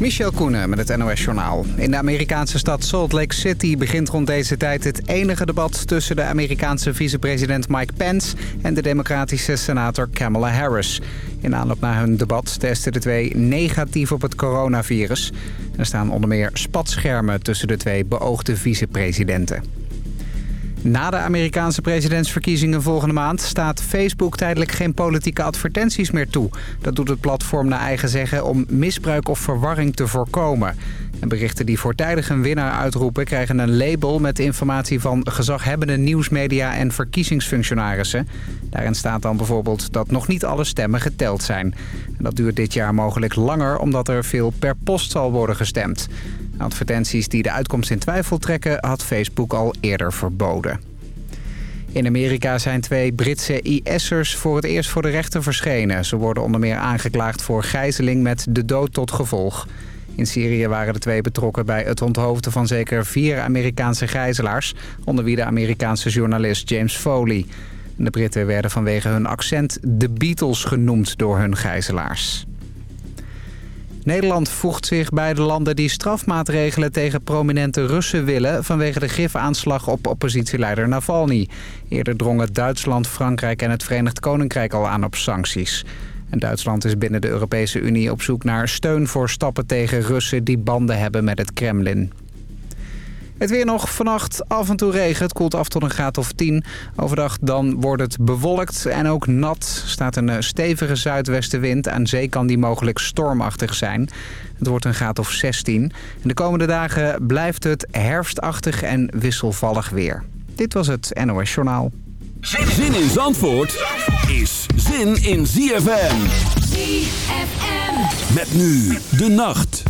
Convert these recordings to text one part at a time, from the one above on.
Michel Koenen met het NOS-journaal. In de Amerikaanse stad Salt Lake City begint rond deze tijd het enige debat... tussen de Amerikaanse vicepresident Mike Pence en de democratische senator Kamala Harris. In aanloop naar hun debat testen de twee negatief op het coronavirus. Er staan onder meer spatschermen tussen de twee beoogde vicepresidenten. Na de Amerikaanse presidentsverkiezingen volgende maand... staat Facebook tijdelijk geen politieke advertenties meer toe. Dat doet het platform naar eigen zeggen om misbruik of verwarring te voorkomen. En berichten die voortijdig een winnaar uitroepen... krijgen een label met informatie van gezaghebbende nieuwsmedia en verkiezingsfunctionarissen. Daarin staat dan bijvoorbeeld dat nog niet alle stemmen geteld zijn. En dat duurt dit jaar mogelijk langer omdat er veel per post zal worden gestemd. Advertenties die de uitkomst in twijfel trekken had Facebook al eerder verboden. In Amerika zijn twee Britse IS'ers voor het eerst voor de rechter verschenen. Ze worden onder meer aangeklaagd voor gijzeling met de dood tot gevolg. In Syrië waren de twee betrokken bij het onthoofden van zeker vier Amerikaanse gijzelaars... onder wie de Amerikaanse journalist James Foley. De Britten werden vanwege hun accent de Beatles genoemd door hun gijzelaars. Nederland voegt zich bij de landen die strafmaatregelen tegen prominente Russen willen... vanwege de gifaanslag op oppositieleider Navalny. Eerder drongen Duitsland, Frankrijk en het Verenigd Koninkrijk al aan op sancties. En Duitsland is binnen de Europese Unie op zoek naar steun voor stappen tegen Russen... die banden hebben met het Kremlin. Het weer nog vannacht af en toe regen. Het koelt af tot een graad of 10. Overdag dan wordt het bewolkt en ook nat. staat een eh, stevige zuidwestenwind. Aan zee kan die mogelijk stormachtig zijn. Het wordt een graad of 16. En de komende dagen blijft het herfstachtig en wisselvallig weer. Dit was het NOS Journaal. Zin in Zandvoort is zin in ZFM. ZFM. Met nu de nacht.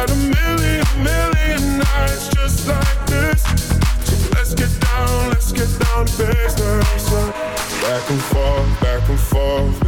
A million, million nights just like this. So let's get down, let's get down to business. Back and forth, back and forth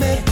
that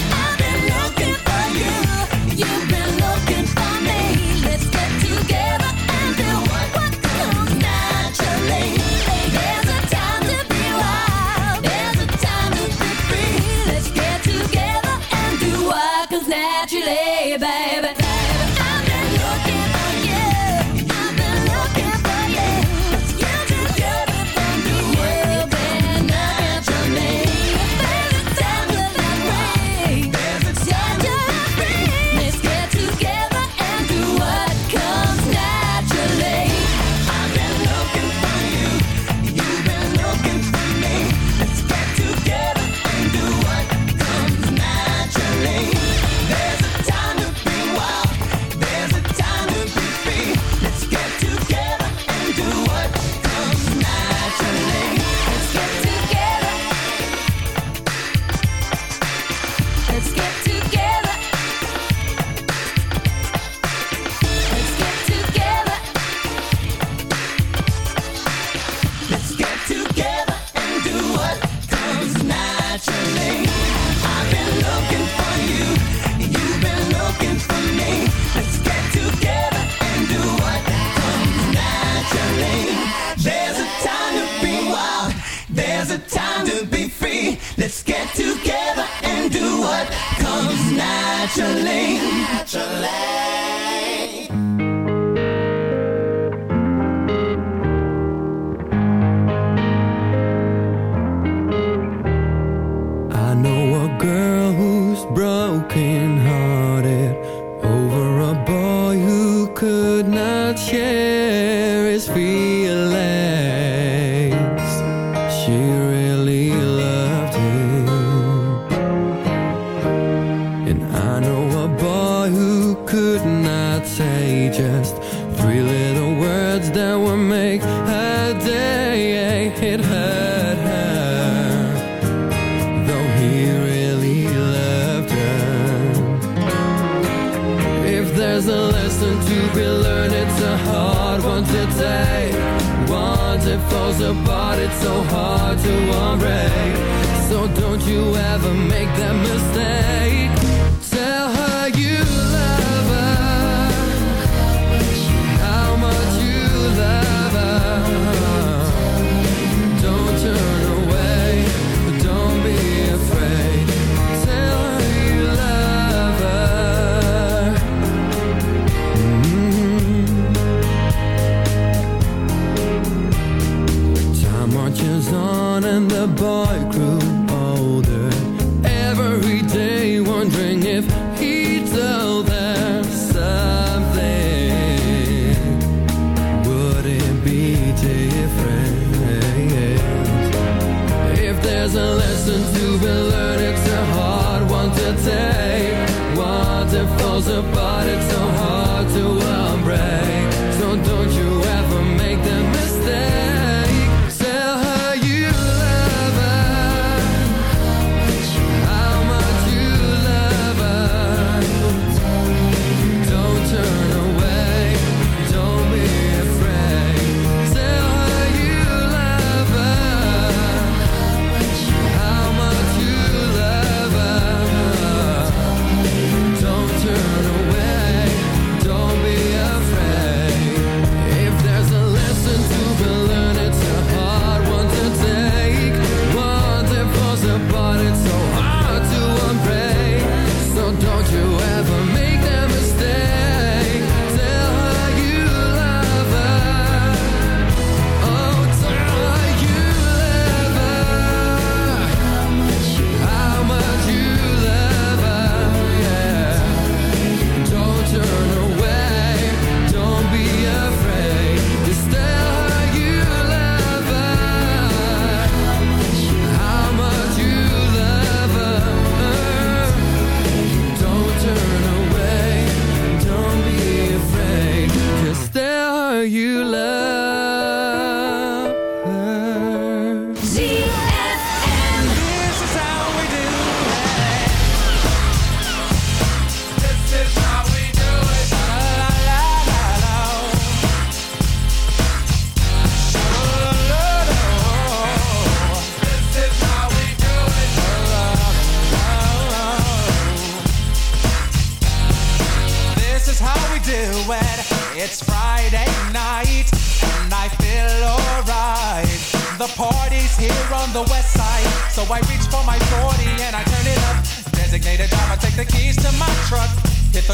Make the boy Tell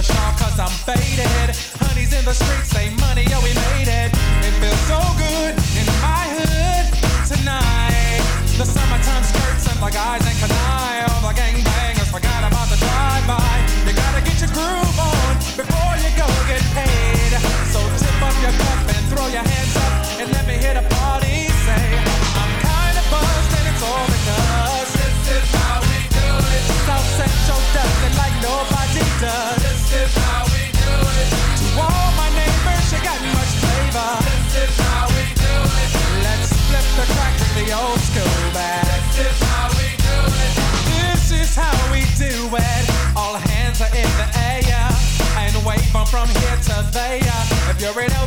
cause I'm faded.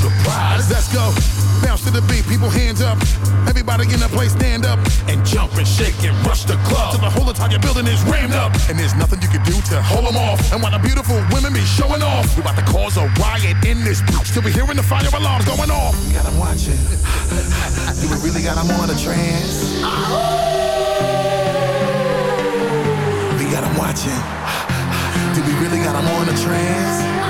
surprise. Let's go. Bounce to the beat, people hands up. Everybody in the place stand up and jump and shake and rush the club till the whole entire building is rammed up. And there's nothing you can do to hold them off. And while the beautiful women be showing off, we about to cause a riot in this bitch till we hearing the fire alarms going off. We got 'em watching. Do we really got 'em on a trance? We got 'em watching. Do we really got 'em on a trance?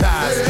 Hypnotized.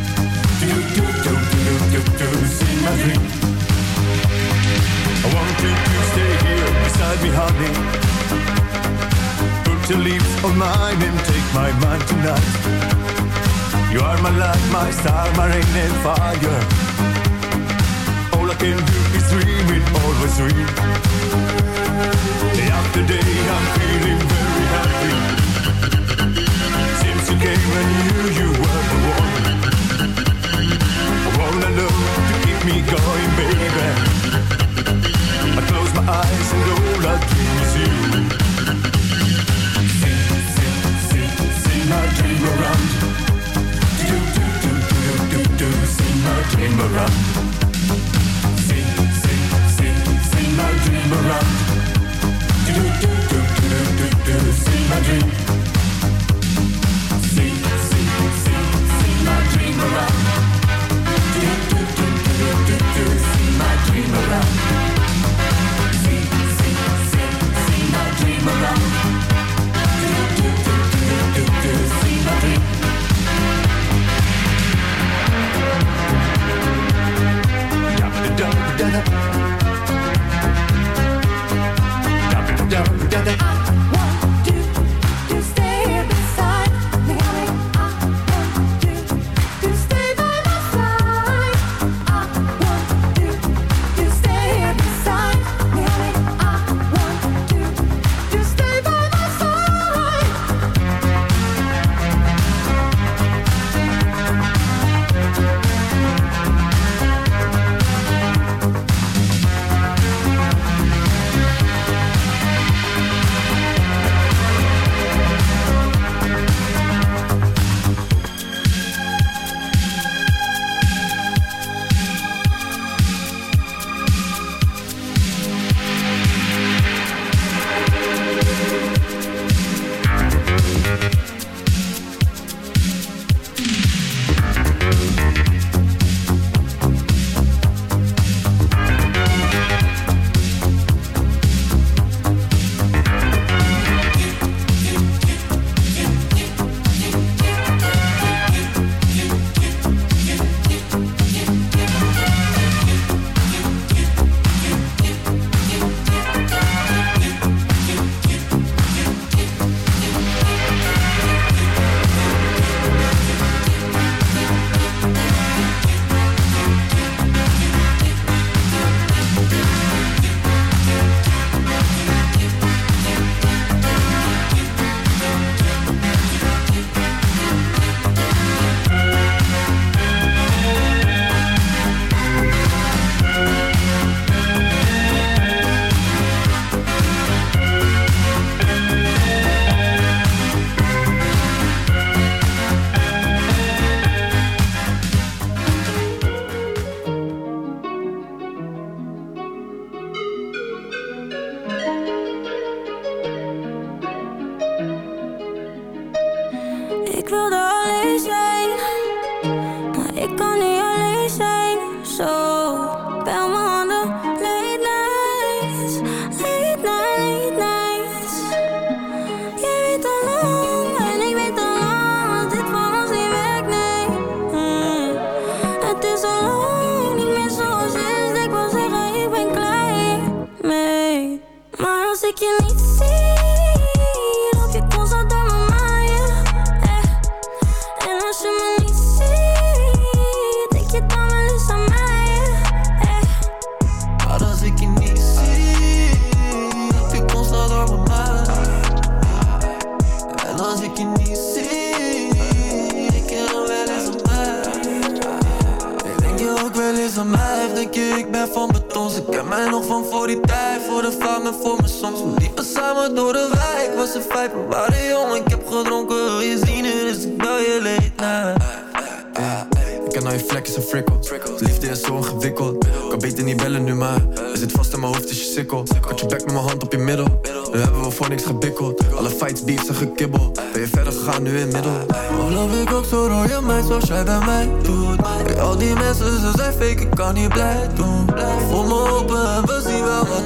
Do, do, do, do, do, do, see my dream. I to stay here beside me, honey. Put mine and take my mind tonight. You are my light, my star, my rain and fire. All I can do is dream always dream. Day after day, I'm feeling very happy. Since I knew you were the one. I wanna keep me going, baby. I close my eyes and all I dream is you. See, see, see, see my dream around. Do, do, do, do, do, do, see my dream around. See, see, see, see my dream around. Do, do, do, do, do, do, do, my dream.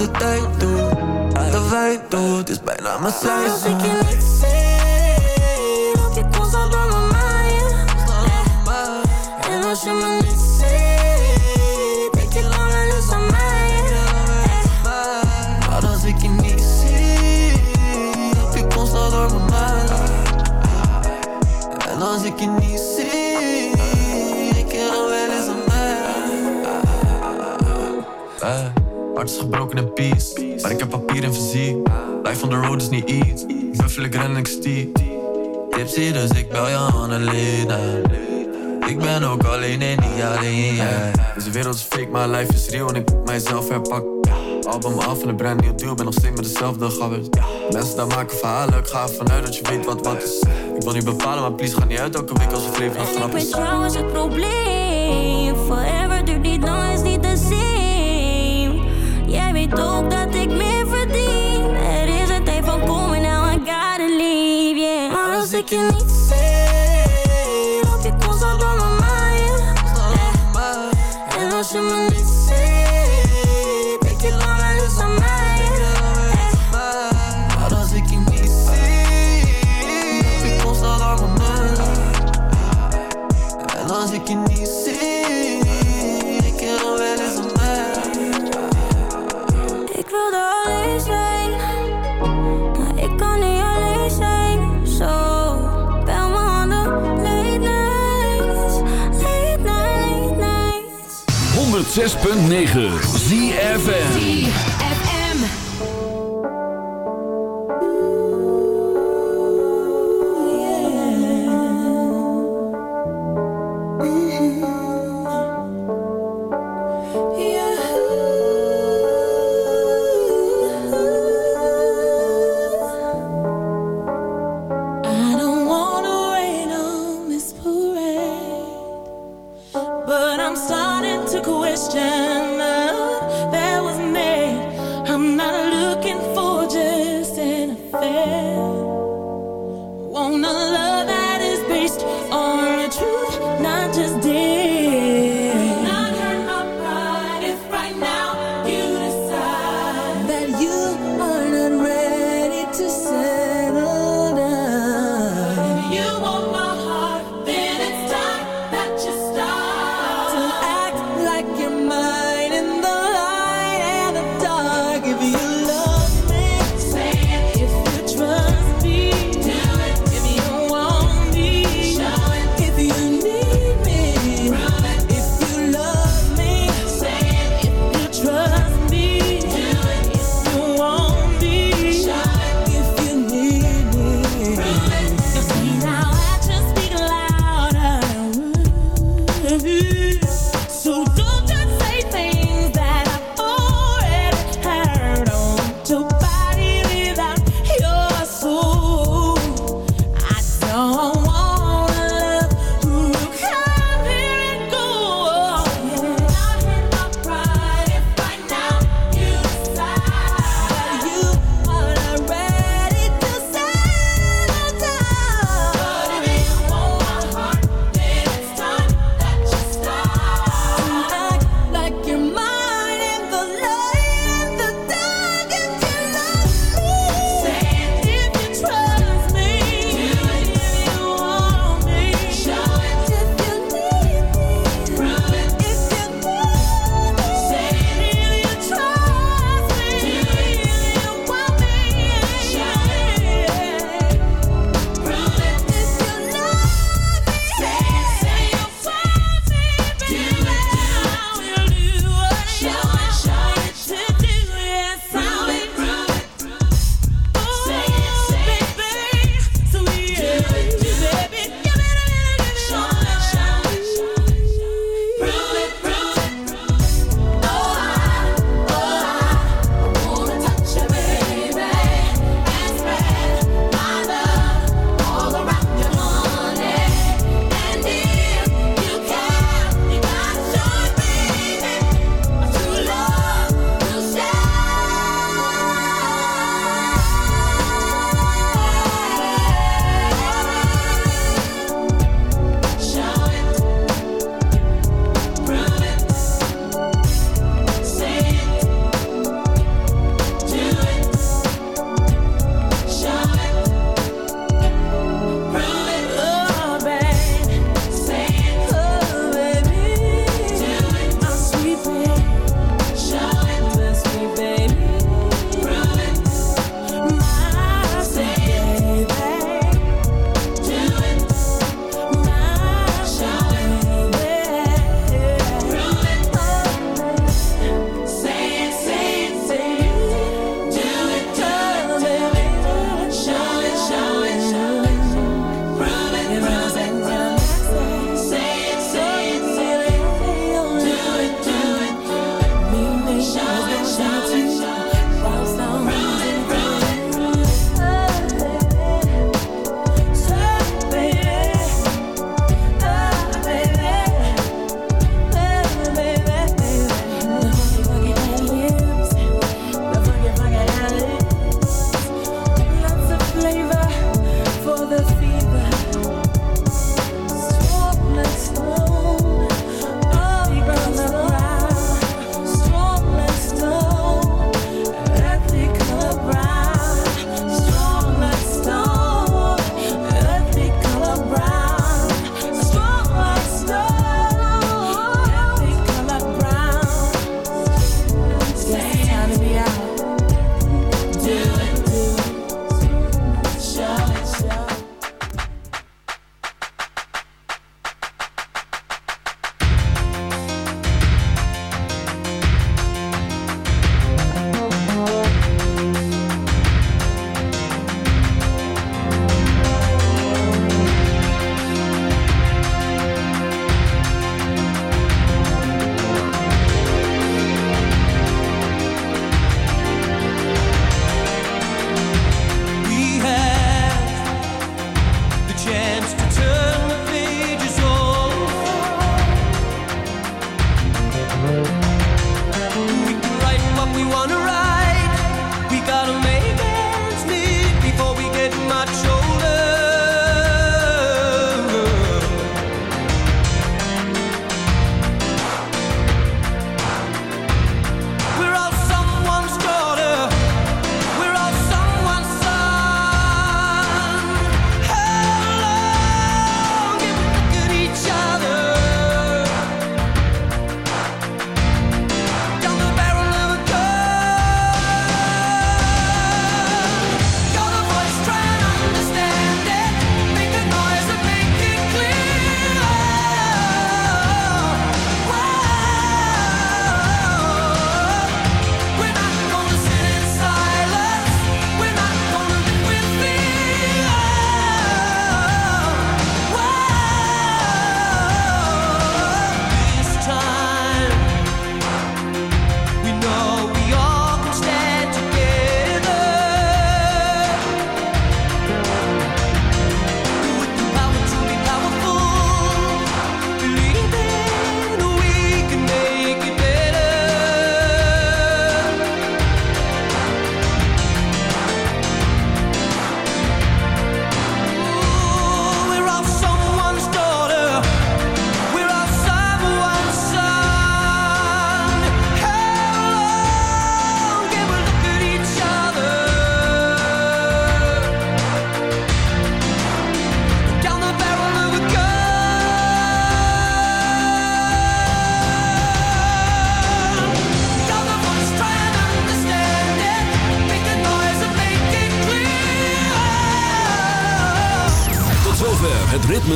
De tijd doet. De wijn doet, is bijna mijn als ik je is in maar ik heb papier en fysiek. Life on the road is niet iets, buffel ik ren en ik stiek. Tipsy, dus ik bel je Annelena. Ik ben ook alleen en niet alleen, yeah. Deze wereld is fake, maar life is real en ik moet mijzelf herpakken. Album af en een brand nieuw deal, ben nog steeds met dezelfde gabbers. Mensen daar maken verhalen, ik ga ervan uit dat je weet wat wat is. Ik wil niet bepalen, maar please ga niet uit elke week als nog Ik grap ben is. trouwens het probleem. Forever weet ook dat ik meer verdien. Er is een tijd van komen, now I gotta leave, yeah. Maar als ik je niet 106.9 ZFN